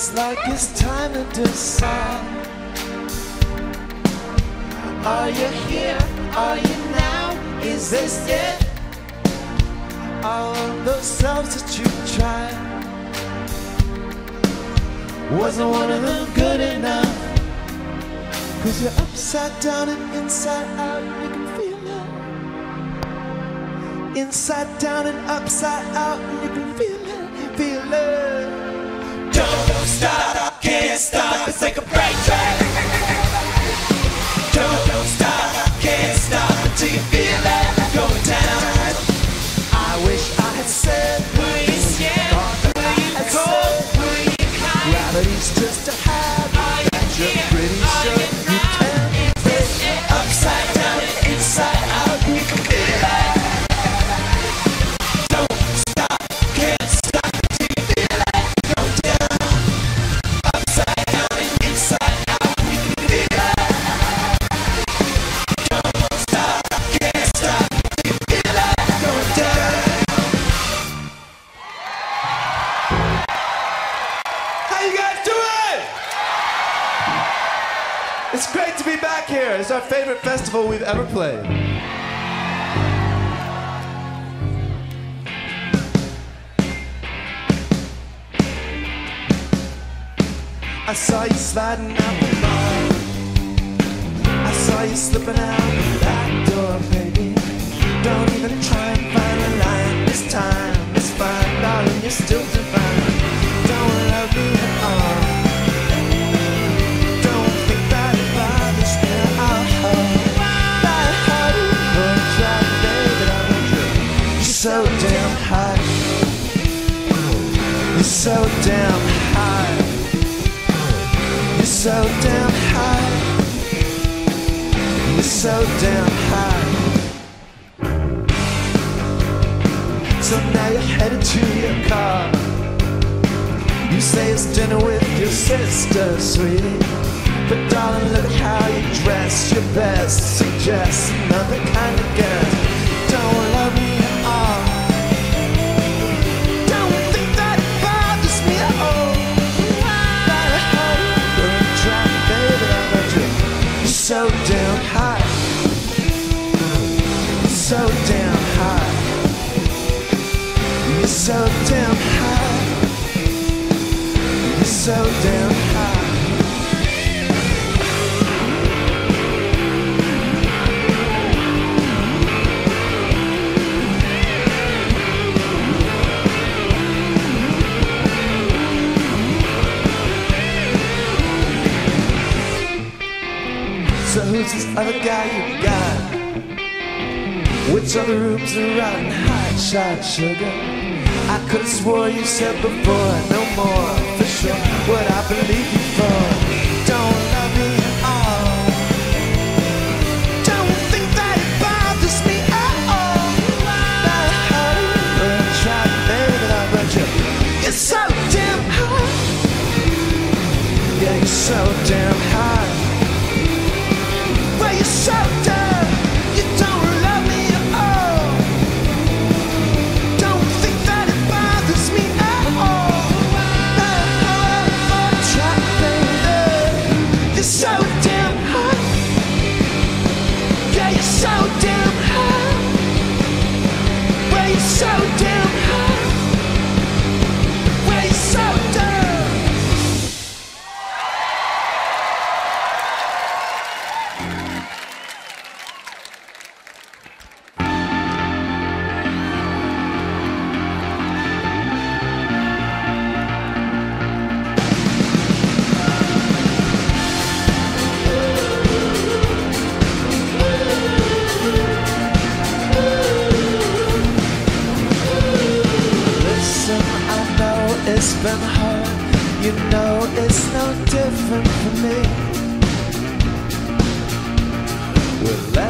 Looks like it's time to decide. Are you here? Are you now? Is this it? All of those selves that you tried. Wasn't one of them good enough? Cause you're upside down and inside out, and you can feel it. Inside down and upside out, and you can just a habit that you're pretty sure festival we've ever played. I saw you sliding out the bar. I saw you slipping out the back door, baby. Don't even try and find a line this time. It's fine, darling, you're still divine. You're so damn high. You're so damn high. You're so damn high. So now you're headed to your car. You say it's dinner with your sister, sweetie. But darling, look at how you dress. Your best suggests another kind of guest. Don't love me so damn high. You're so damn high. So who's this other guy you got? Which other rooms are riding hot shot sugar? I could have swore you said before, no more for sure. What I believe you for? Don't love me at all. Don't think that it bothers me at all. You. You're so damn. Yeah, you're so damn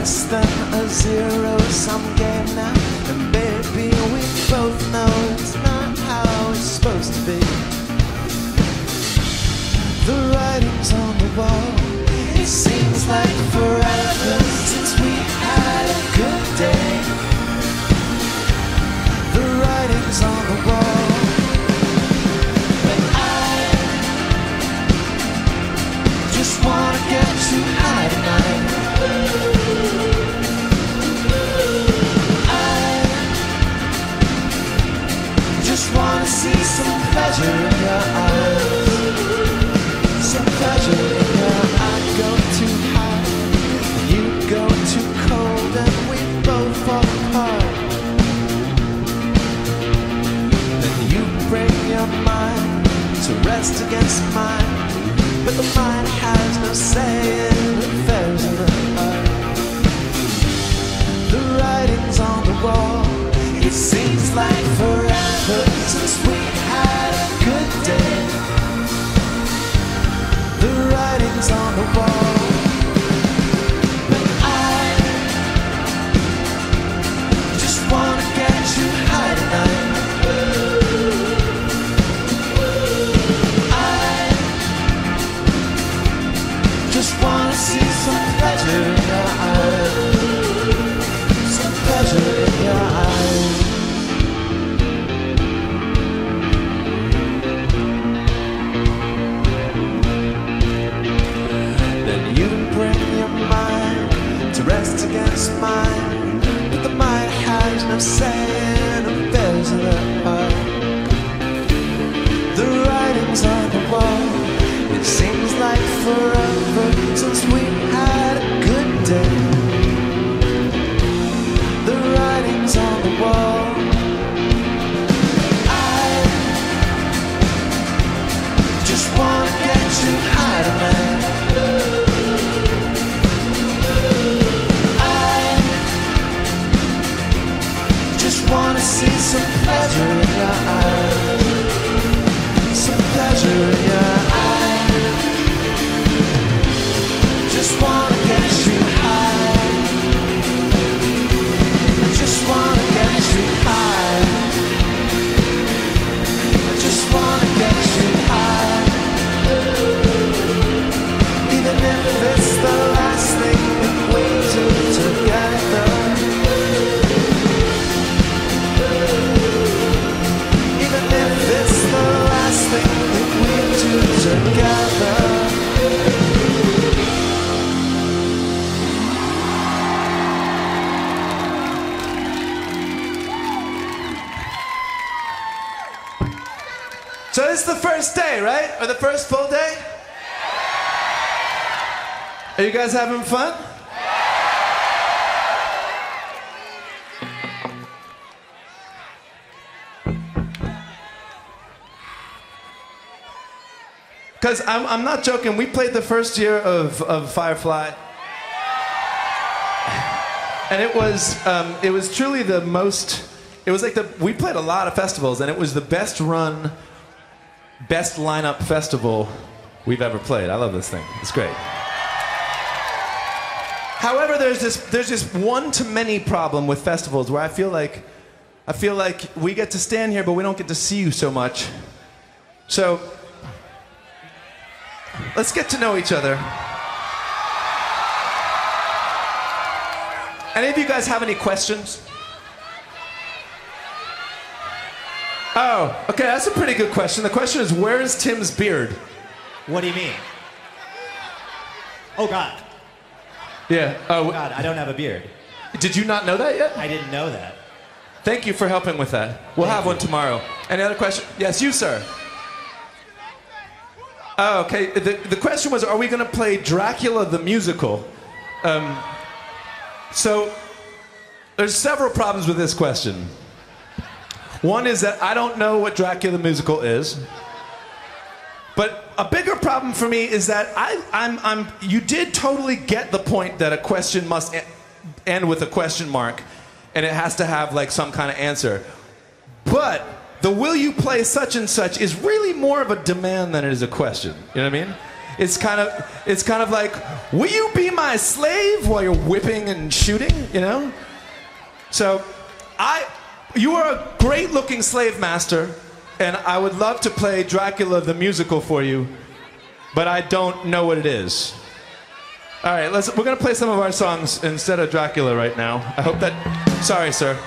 less than a zero sum game now, and baby, we both know it's not how it's supposed to be. The writing's on the wall. It seems like forever rest against mine, but the mind has no say in affairs of the heart. The writing's on the wall. Seems like forever since we had a good day. The writing's on the wall. But I just wanna get you high. I just wanna see some pleasure in your eyes. To rest against mine. But the mind has no say in affairs of the heart. You guys having fun? Because I'm, I'm not joking, we played the first year of, of Firefly. And it was, um, it was truly the most, it was like the, we played a lot of festivals, and it was the best run, best lineup festival we've ever played. I love this thing, it's great. However, there's this, there's this one to many problem with festivals where I feel like, I feel like we get to stand here, but we don't get to see you so much. So, let's get to know each other. Any of you guys have any questions? Oh, okay, that's a pretty good question. The question is, where is Tim's beard? What do you mean? Oh God, Yeah. Oh, God, I don't have a beard. did you not know that yet? I didn't know that. Thank you for helping with that. We'll Thank have you. one tomorrow. Any other question? Yes, you, sir. Oh, okay. The, the question was, are we going to play Dracula the musical? Um, so, there's several problems with this question. One is that I don't know what Dracula the musical is. But a bigger problem for me is that I, I'm, I'm, you did totally get the point that a question must end with a question mark and it has to have like some kind of answer. But the will you play such and such is really more of a demand than it is a question. You know what I mean? It's kind of it's kind of like, will you be my slave while you're whipping and shooting? You know? So I you are a great looking slave master and I would love to play Dracula the musical for you, but I don't know what it is. All right, let's, we're going to play some of our songs instead of Dracula right now. I hope that. Sorry, sir.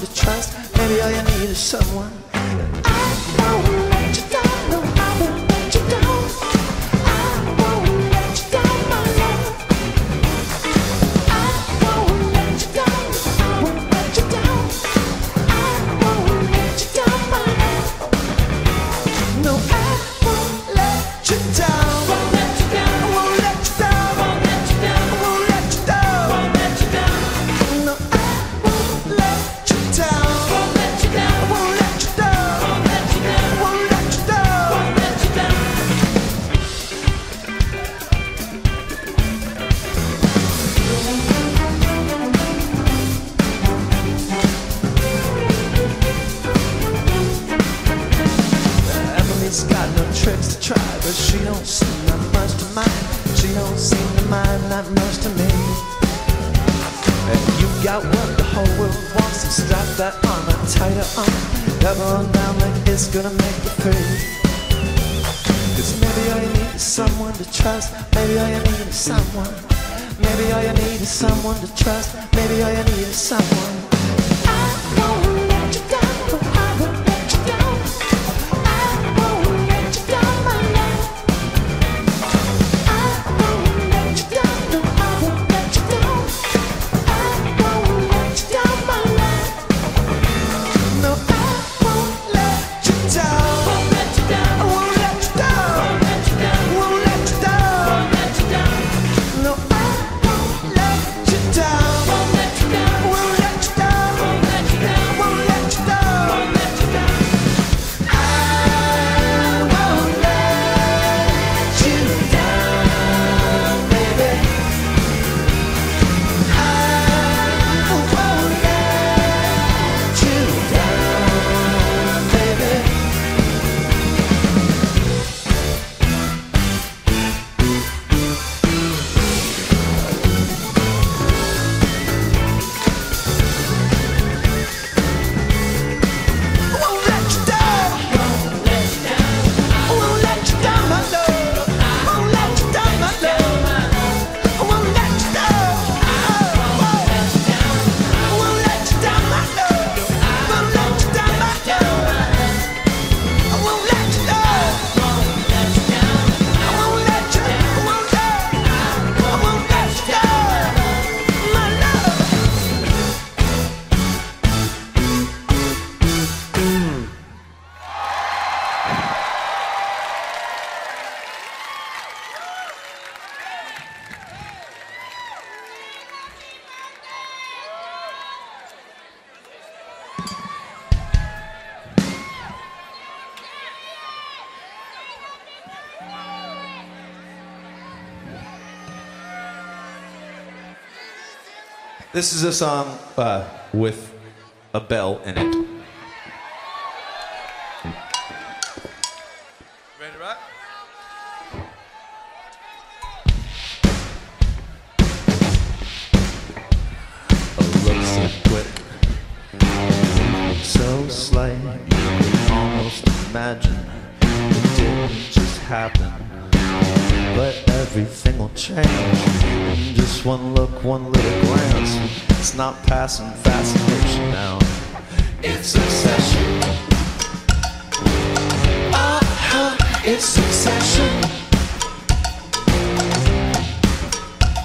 the train. This is a song uh, with a bell in it. Ready rock? Imagine it didn't just happen. But everything will change. Just one look, one little glance. It's not passing fascination now. It's obsession. Uh-huh, it's succession.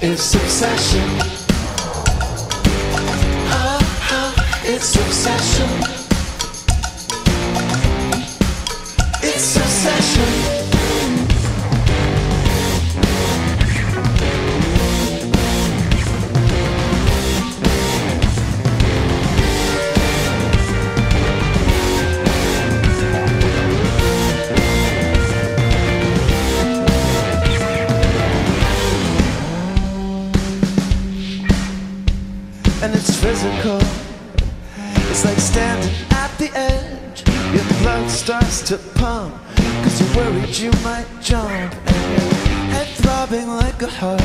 It's succession. Uh-huh, it's succession. It's succession. And it's physical. It's like standing at the edge. Your blood starts to pump, cause you're worried you might jump. And your head throbbing like a heart,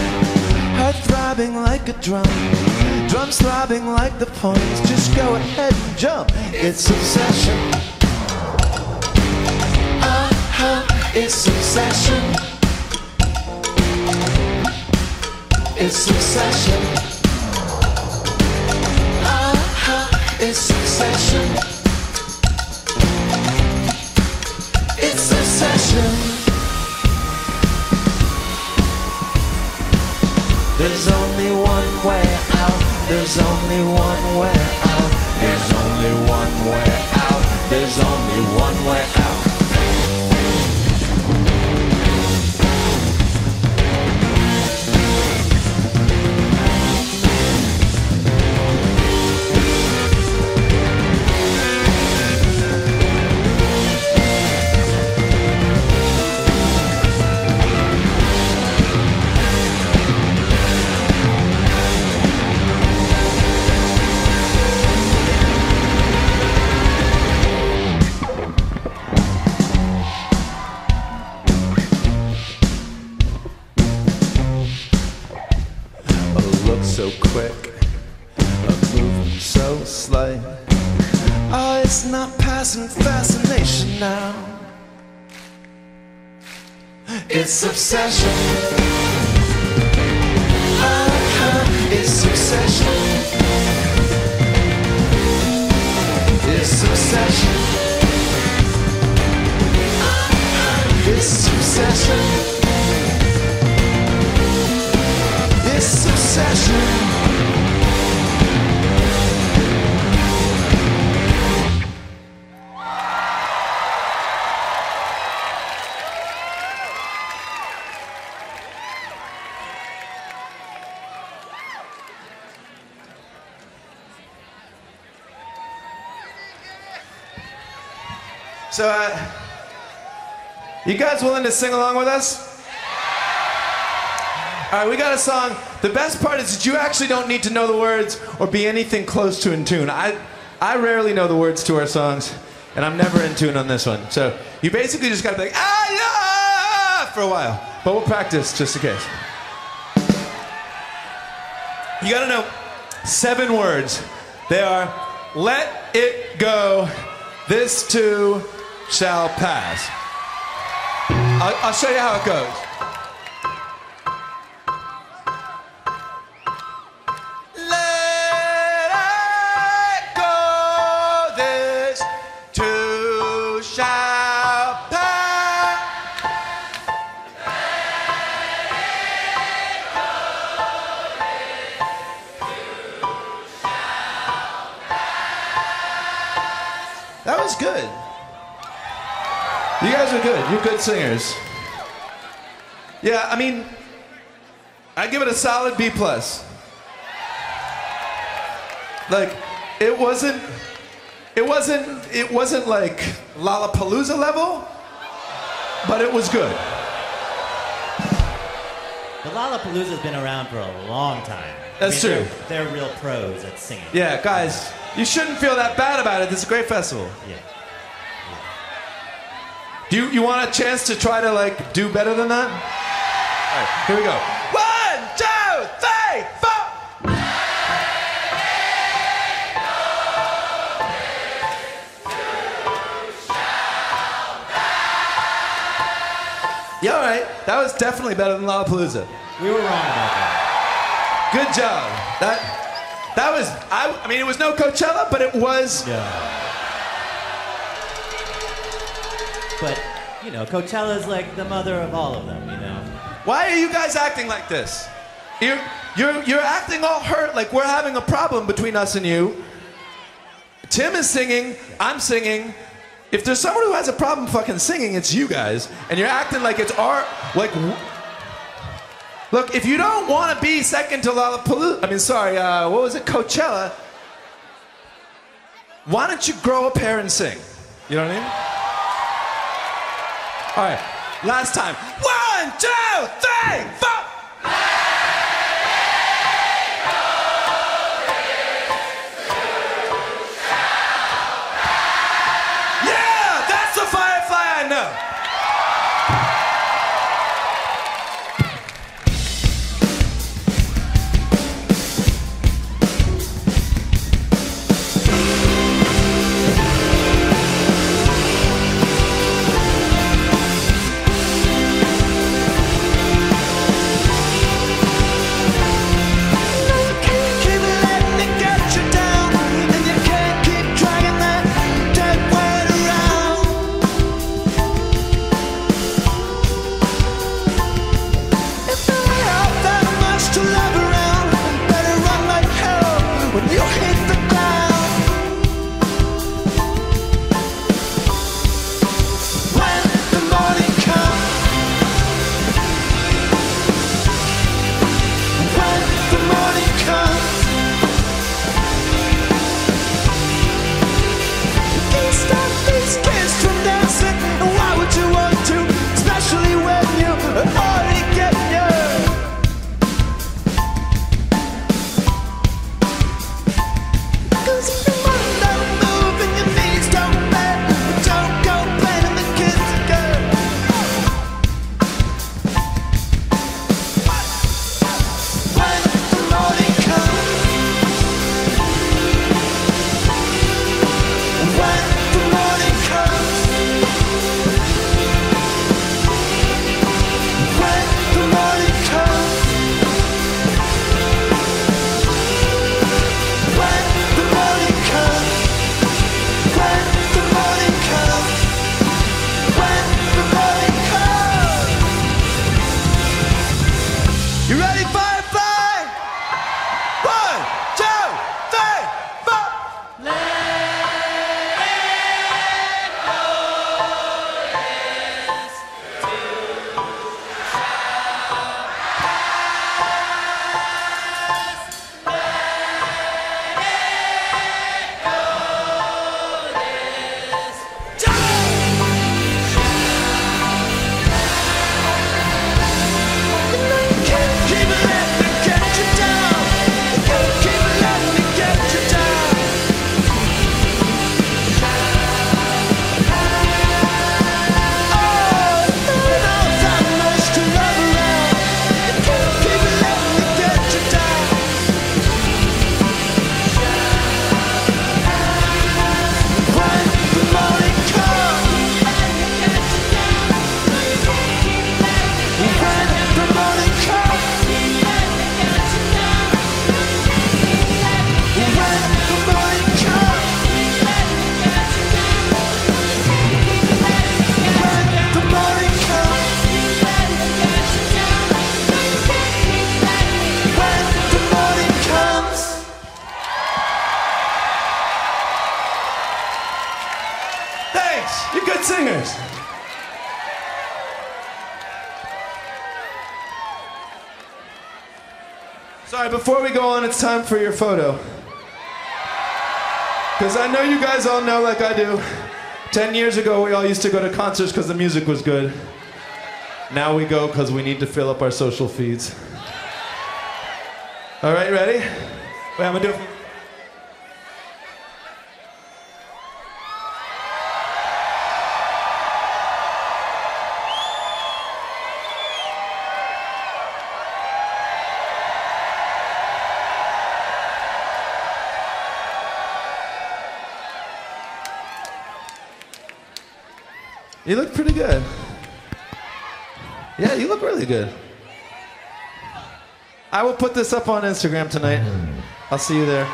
heart throbbing like a drum. Drums throbbing like the points. Just go ahead and jump. It's obsession. Uh-huh, it's obsession. It's succession. It's succession. It's succession. There's only one way out. There's only one way out. There's only one way out. There's only one way out. It's you guys willing to sing along with us? All right, we got a song. The best part is that you actually don't need to know the words or be anything close to in tune. I, I rarely know the words to our songs, and I'm never in tune on this one. So you basically just got to be like, ah, yeah, for a while. But we'll practice just in case. You got to know seven words. They are let it go, this too shall pass. I'll, I'll show you how it goes. Guys are good. You're good singers. Yeah, I mean, I give it a solid B plus. Like, it wasn't, it wasn't, it wasn't like Lollapalooza level, but it was good. The Lollapalooza's been around for a long time. That's they're- true. They're, real pros at singing. Yeah, guys, you shouldn't feel that bad about it. This is a great festival. Yeah. Do you, you want a chance to try to like do better than that? All right, here we go. One, two, three, four. Yeah, all right. That was definitely better than Lollapalooza. We were wrong about that. Good job. That that was I, I mean it was no Coachella, but it was Yeah. But, you know, Coachella's like the mother of all of them, you know? Why are you guys acting like this? You're you're you're acting all hurt like we're having a problem between us and you. Tim is singing, I'm singing. If there's someone who has a problem fucking singing, it's you guys. And you're acting like it's our like Look, if you don't want to be second to Lollapalooza, I mean, sorry, uh, what was it, Coachella? Why don't you grow a pair and sing? You know what I mean? All right, last time. One, two, three, four. For your photo. Because I know you guys all know, like I do, 10 years ago we all used to go to concerts because the music was good. Now we go because we need to fill up our social feeds. All right, ready? Wait, I'm gonna do it. good. I will put this up on Instagram tonight. I'll see you there.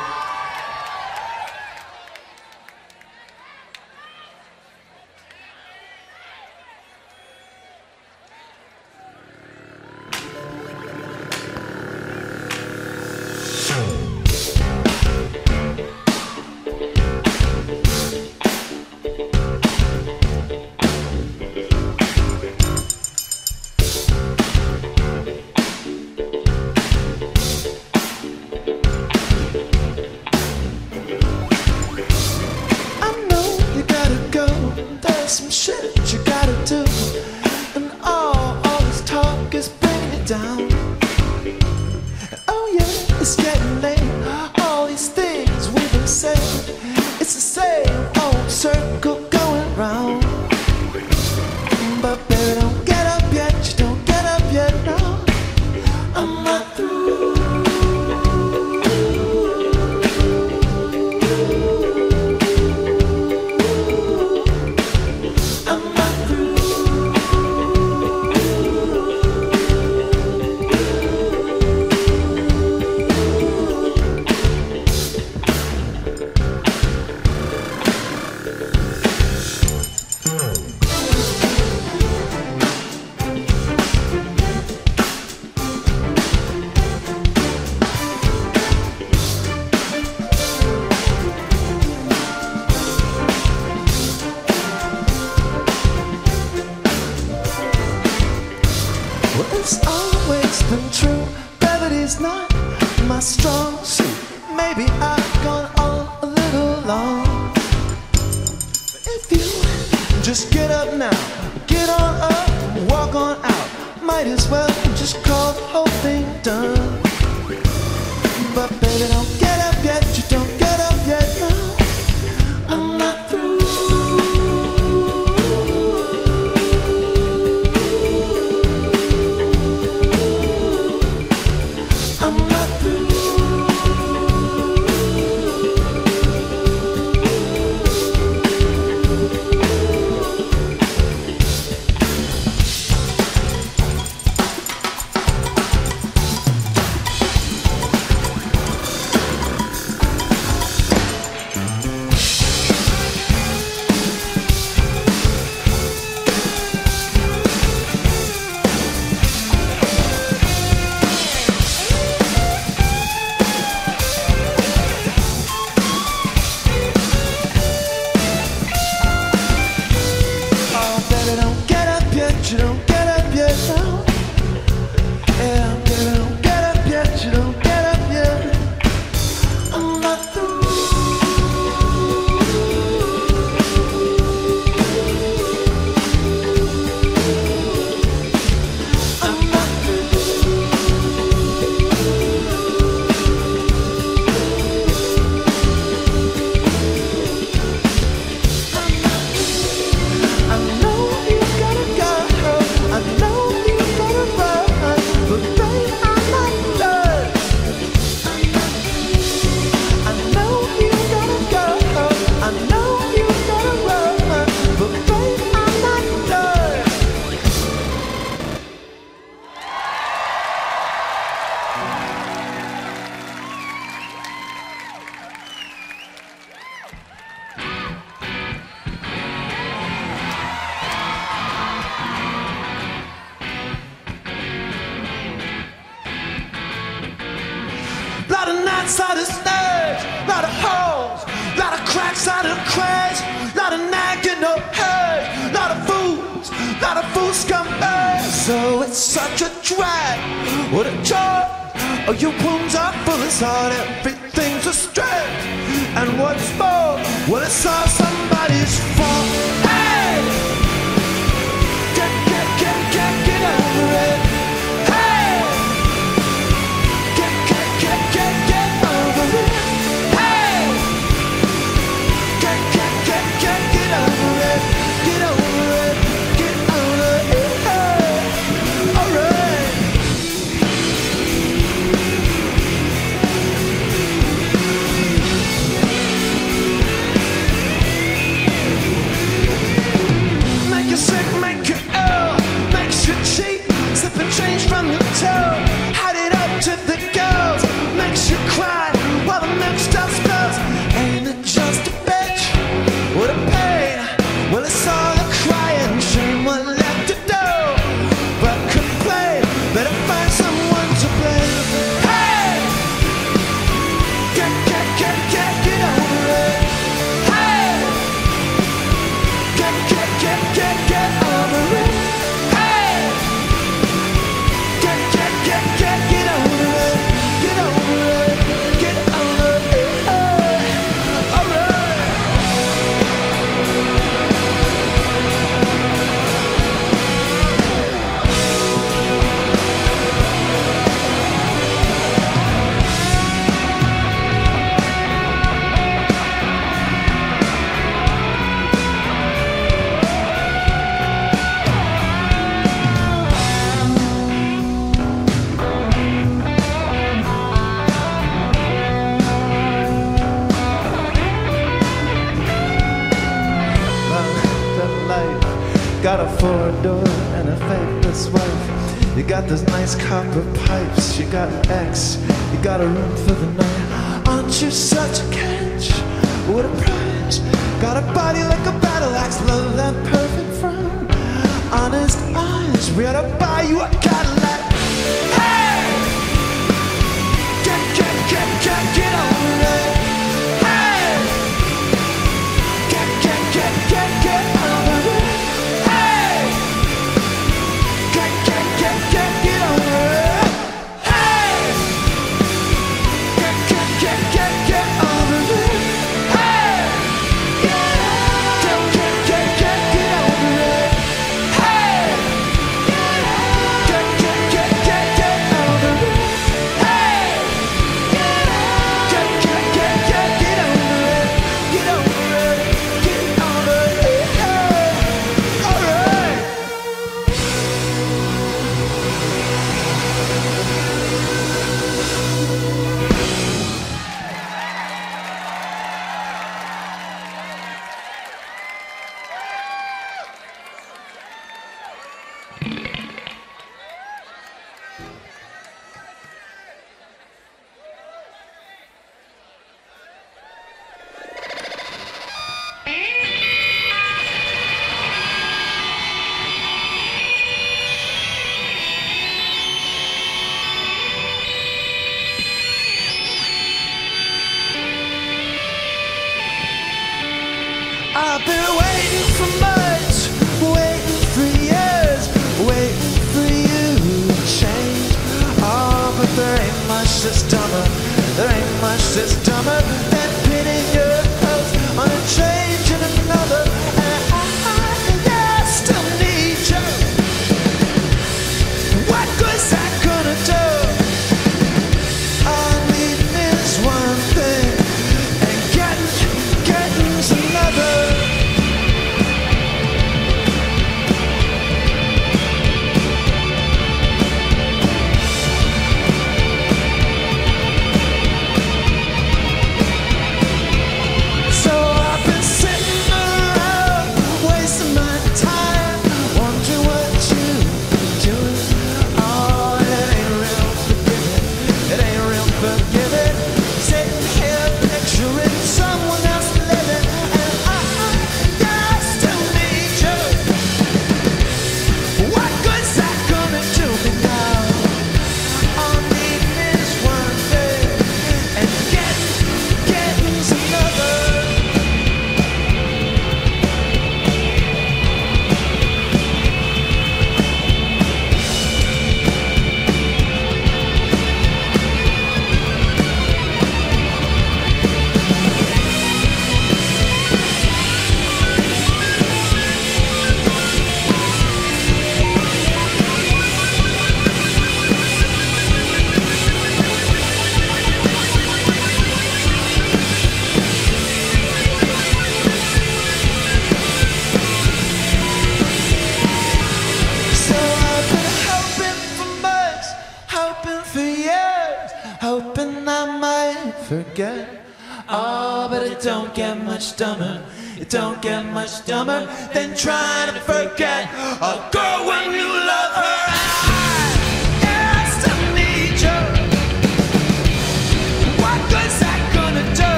Don't get much dumber than trying to forget a girl.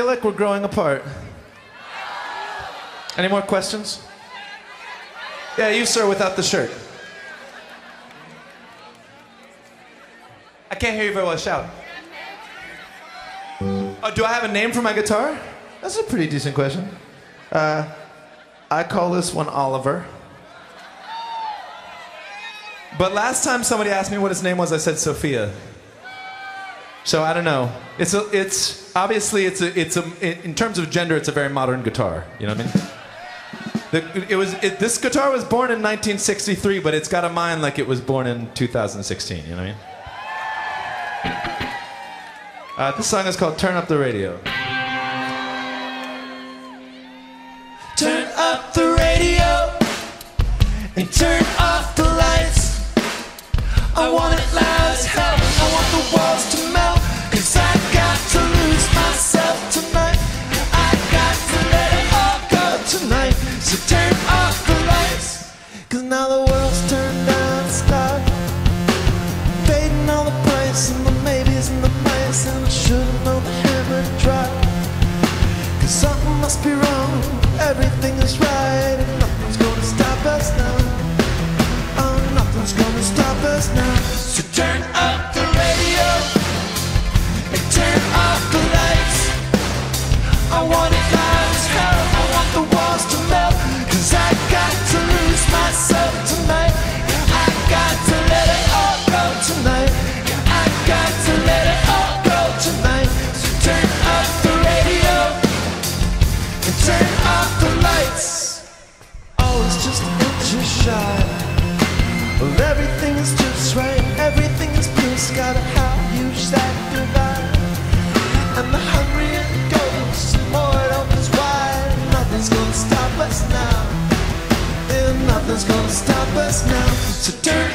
Feel like we're growing apart. Any more questions? Yeah, you, sir, without the shirt. I can't hear you very well. Shout. Oh, do I have a name for my guitar? That's a pretty decent question. Uh, I call this one Oliver. But last time somebody asked me what his name was, I said Sophia. So I don't know. It's a, it's obviously it's a, it's a, in terms of gender, it's a very modern guitar. You know what I mean? The, it was it, this guitar was born in 1963, but it's got a mind like it was born in 2016. You know what I mean? Uh, this song is called "Turn Up the Radio." Turn up the radio and turn off the lights. I want it loud as hell. I want the walls to So turn off the lights. Cause now the world's turned down to start. Fading all the price and the maybes and the mice. And I should've known the hammer drop. Cause something must be wrong. Everything is right. And nothing's gonna stop us now. Oh, nothing's gonna stop us now. So turn up the radio and turn off the lights. I want sky. But how huge that divide? And the hungry and more it opens wide. Nothing's gonna stop us now. Nothing's gonna stop us now. So turn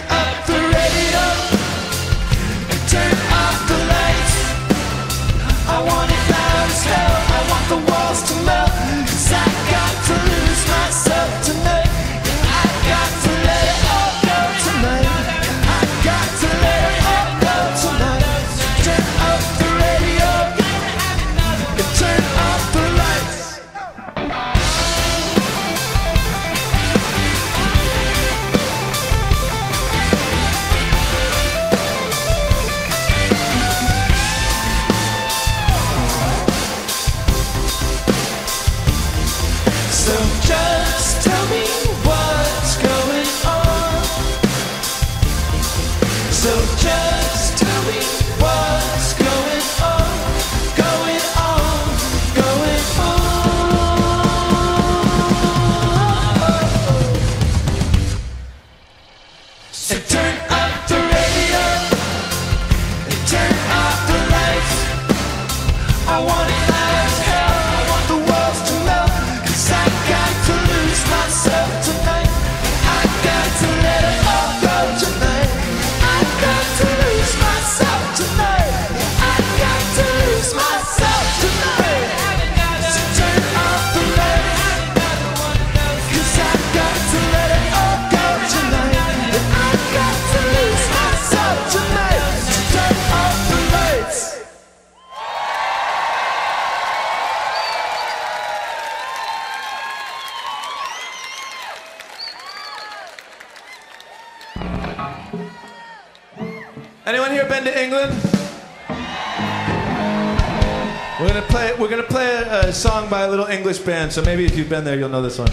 a English band. So maybe if you've been there, you'll know this one.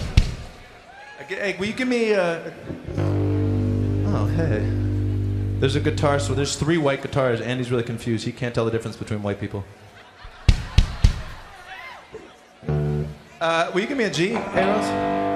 Hey, will you give me? Uh, oh, hey. There's a guitar. So there's three white guitars. Andy's really confused. He can't tell the difference between white people. Uh, will you give me a G, Hey?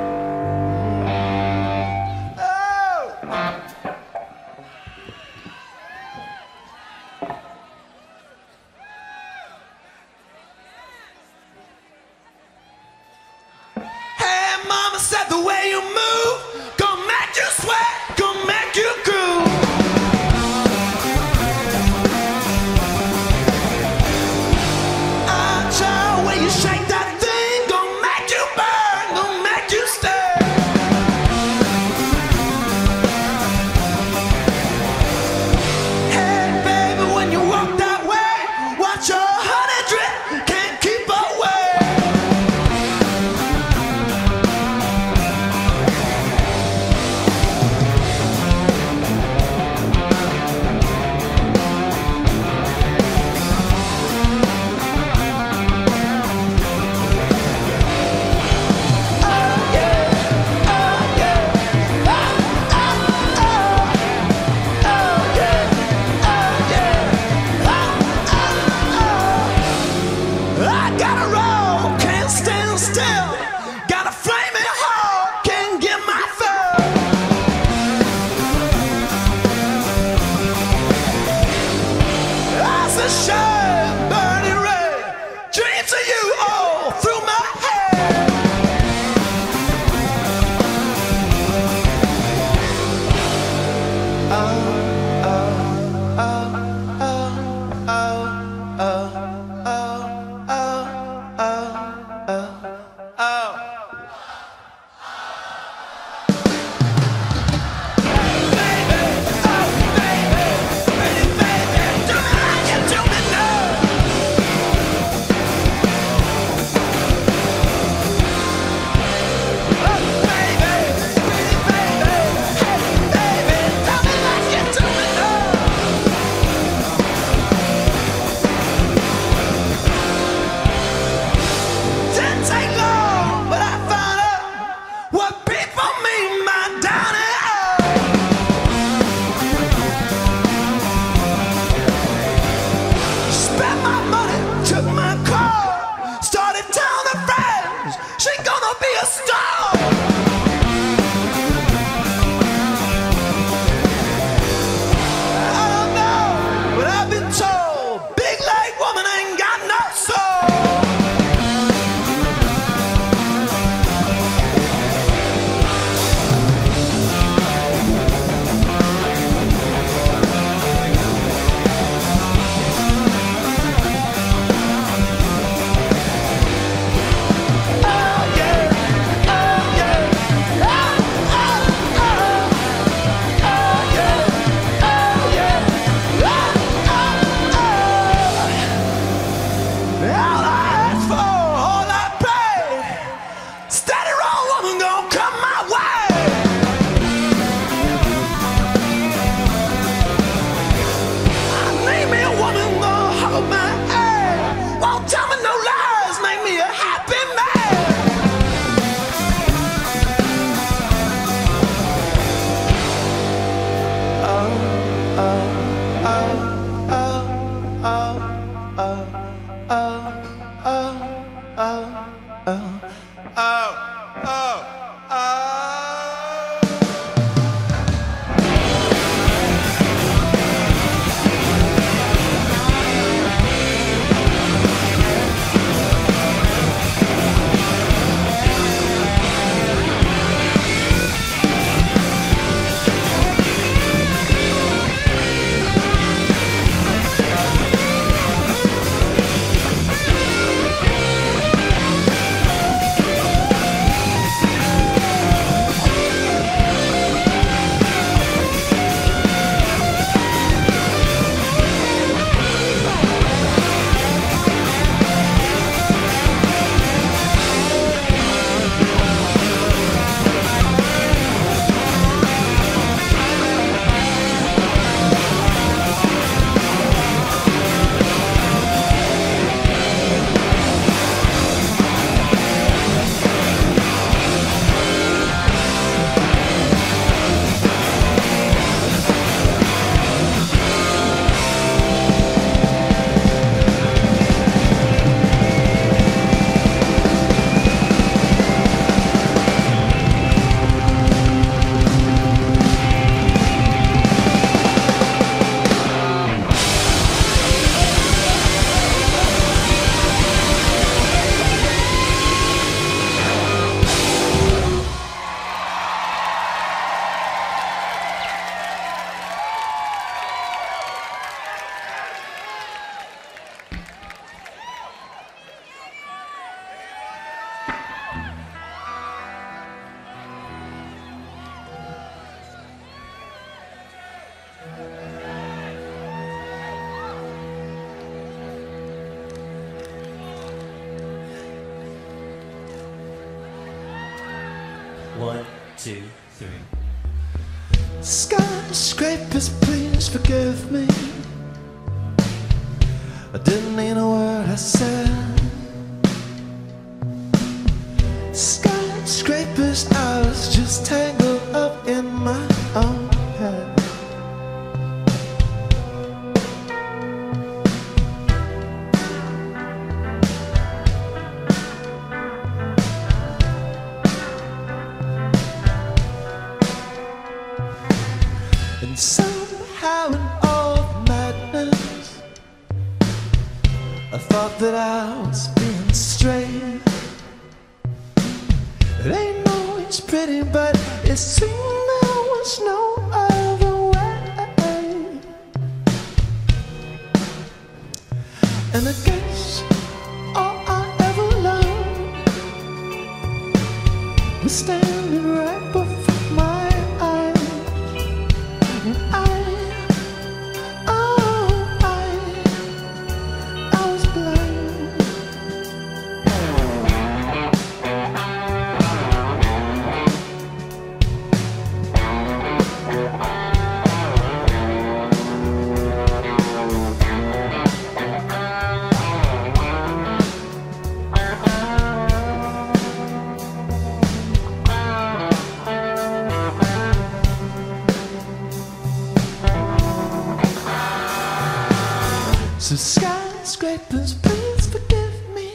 So skyscrapers, please forgive me.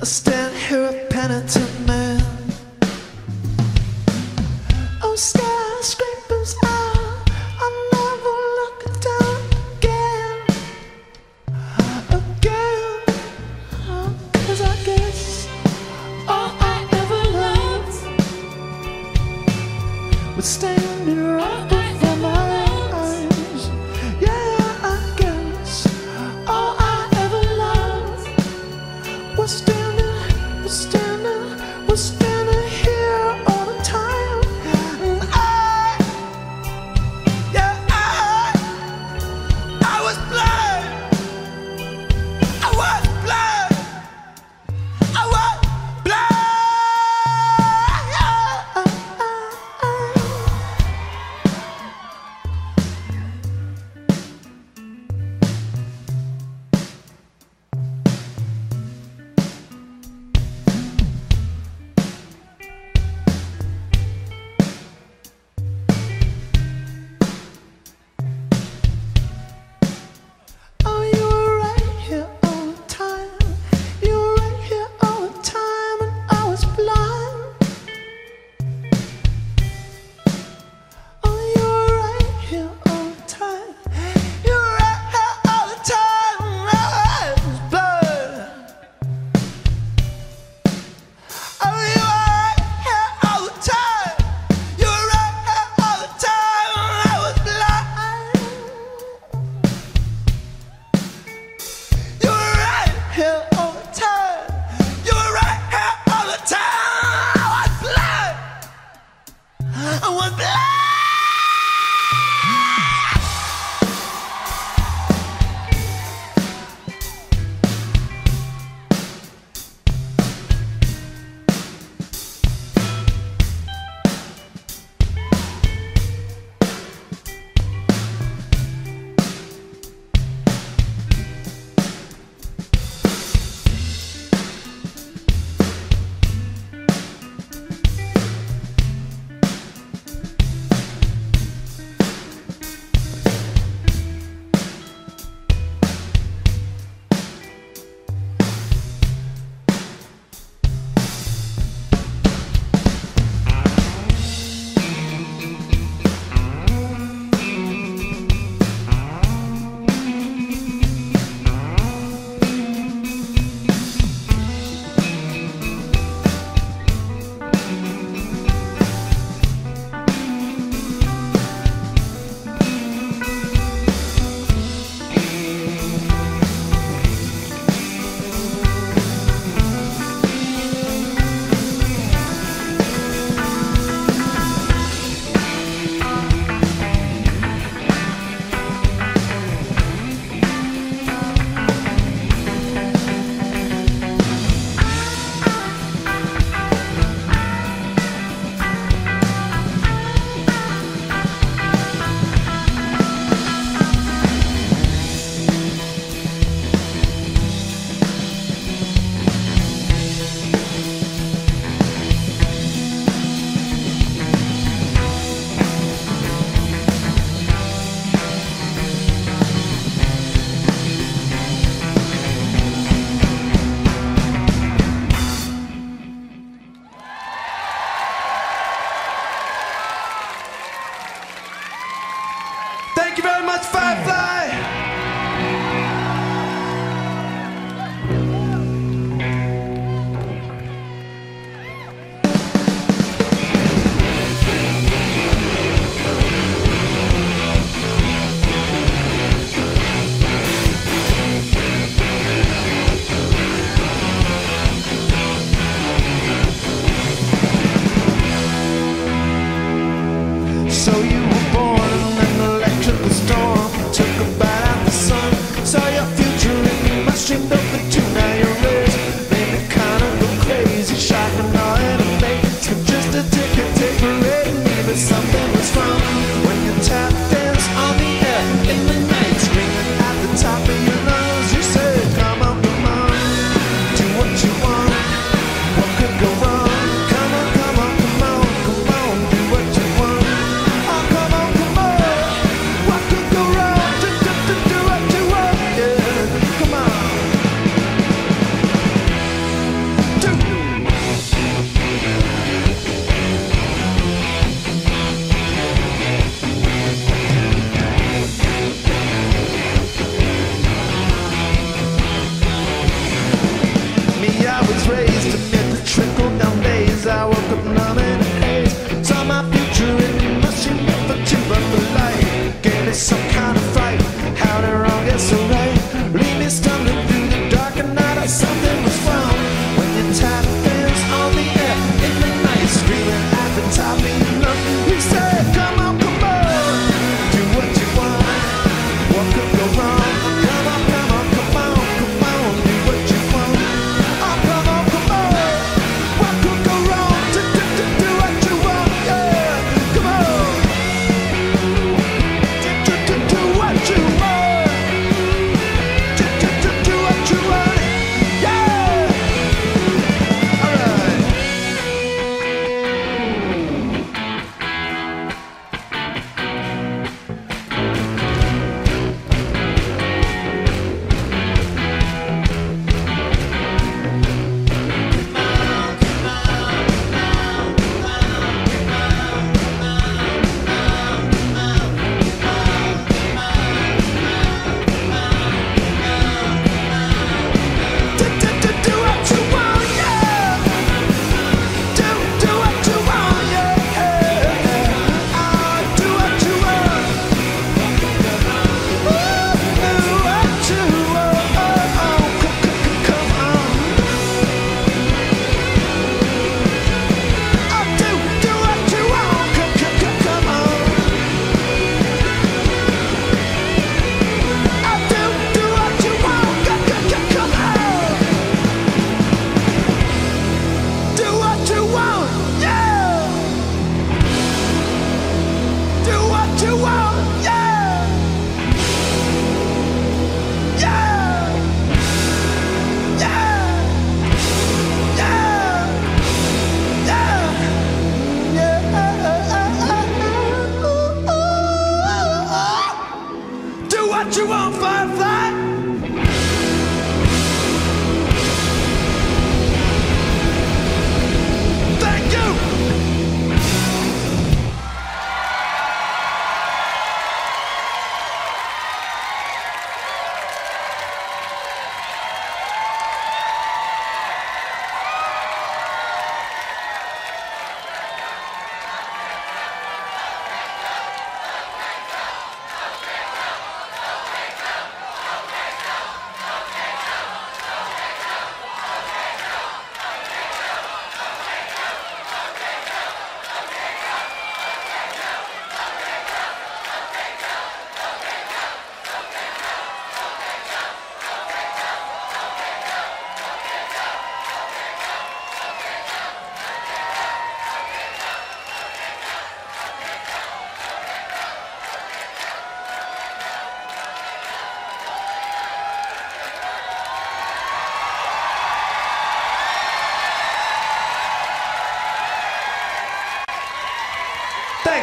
I stand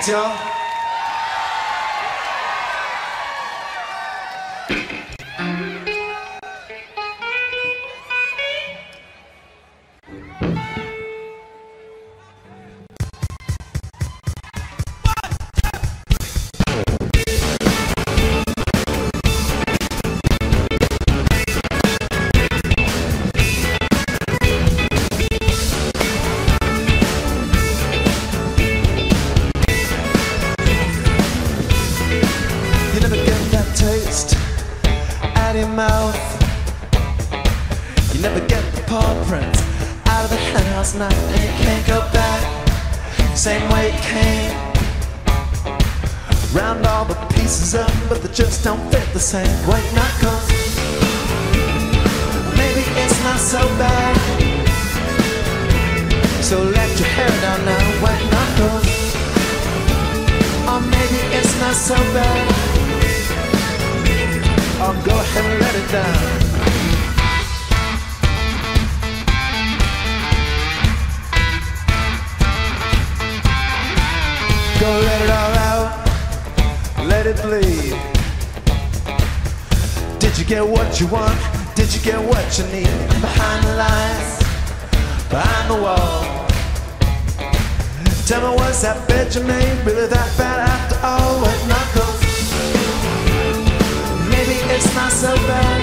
그쵸? Don't fit the same. White knuckles. Maybe it's not so bad. So let your hair down now, white knuckles. Or maybe it's not so bad. Or go ahead and let it down. Go let it all out, let it bleed. Get what you want? Did you get what you need? Behind the lines, behind the wall. Tell me, was that bed you made really that bad after all? White knuckles. Maybe it's not so bad.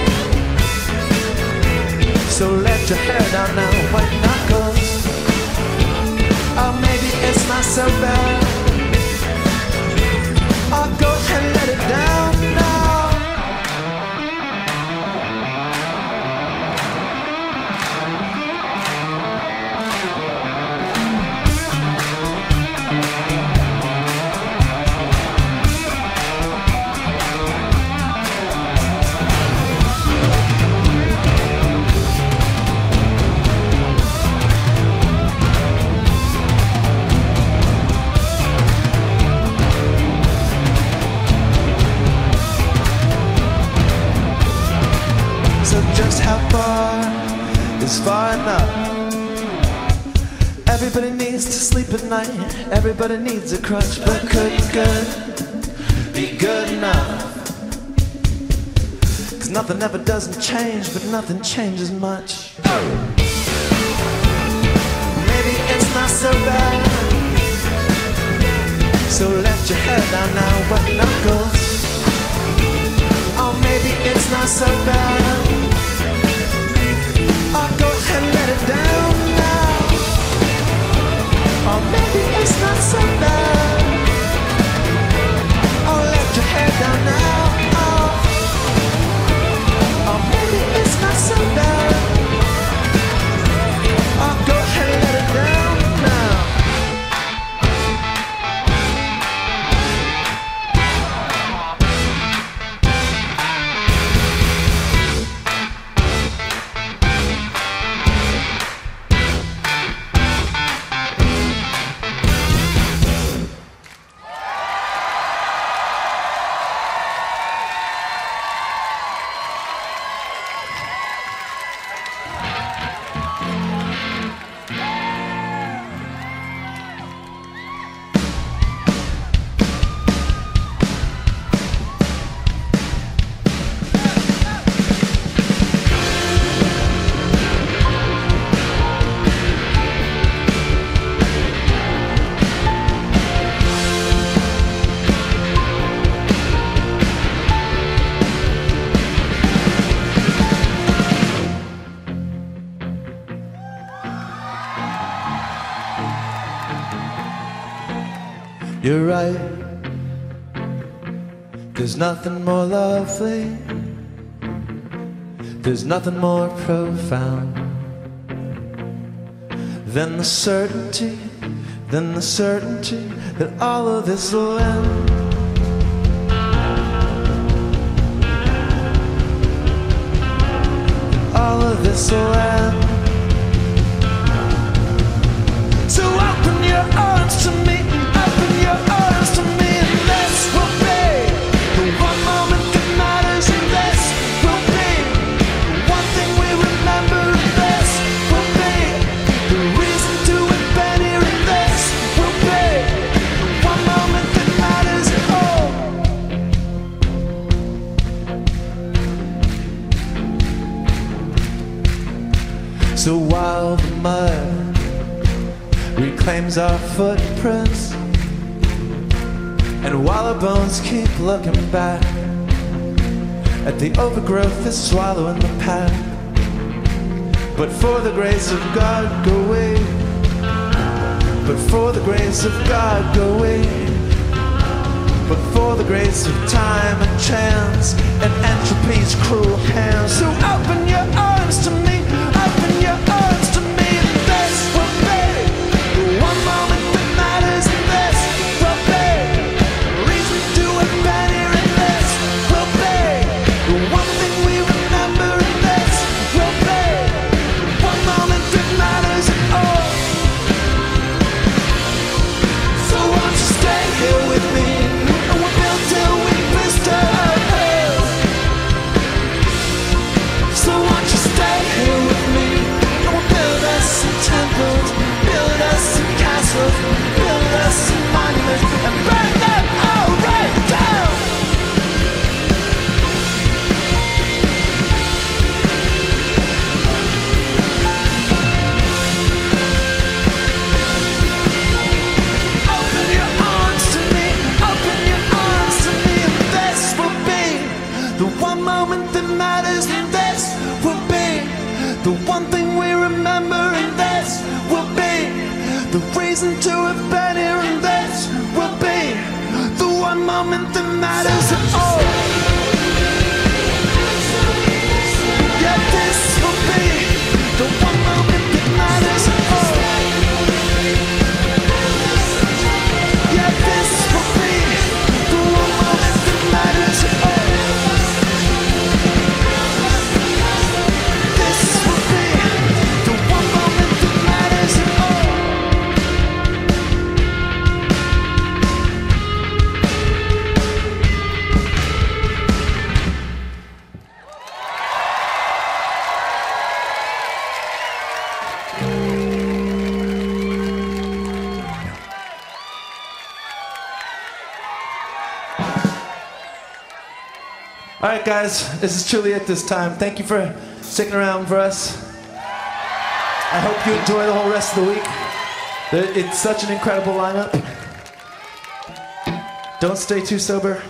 So let your hair down now, white knuckles. Oh, maybe it's not so bad. I'll go and let it down sleep at night. Everybody needs a crutch, but could good be good enough? Cause nothing ever doesn't change, but nothing changes much. Maybe it's not so bad. So let your head down now, white knuckles. Oh, maybe it's not so bad. I'll go ahead and let it down it's not so bad. Oh, let your head down now. There's nothing more lovely. There's nothing more profound than the certainty, than the certainty that all of this will end. All of this will end. our footprints. And while our bones keep looking back at the overgrowth that's swallowing the path. But for the grace of God, go away. But for the grace of God, go away. But for the grace of time and chance and entropy's cruel hands, so open your arms to me. right, guys, this is truly it this time. Thank you for sticking around for us. I hope you enjoy the whole rest of the week. It's such an incredible lineup. Don't stay too sober.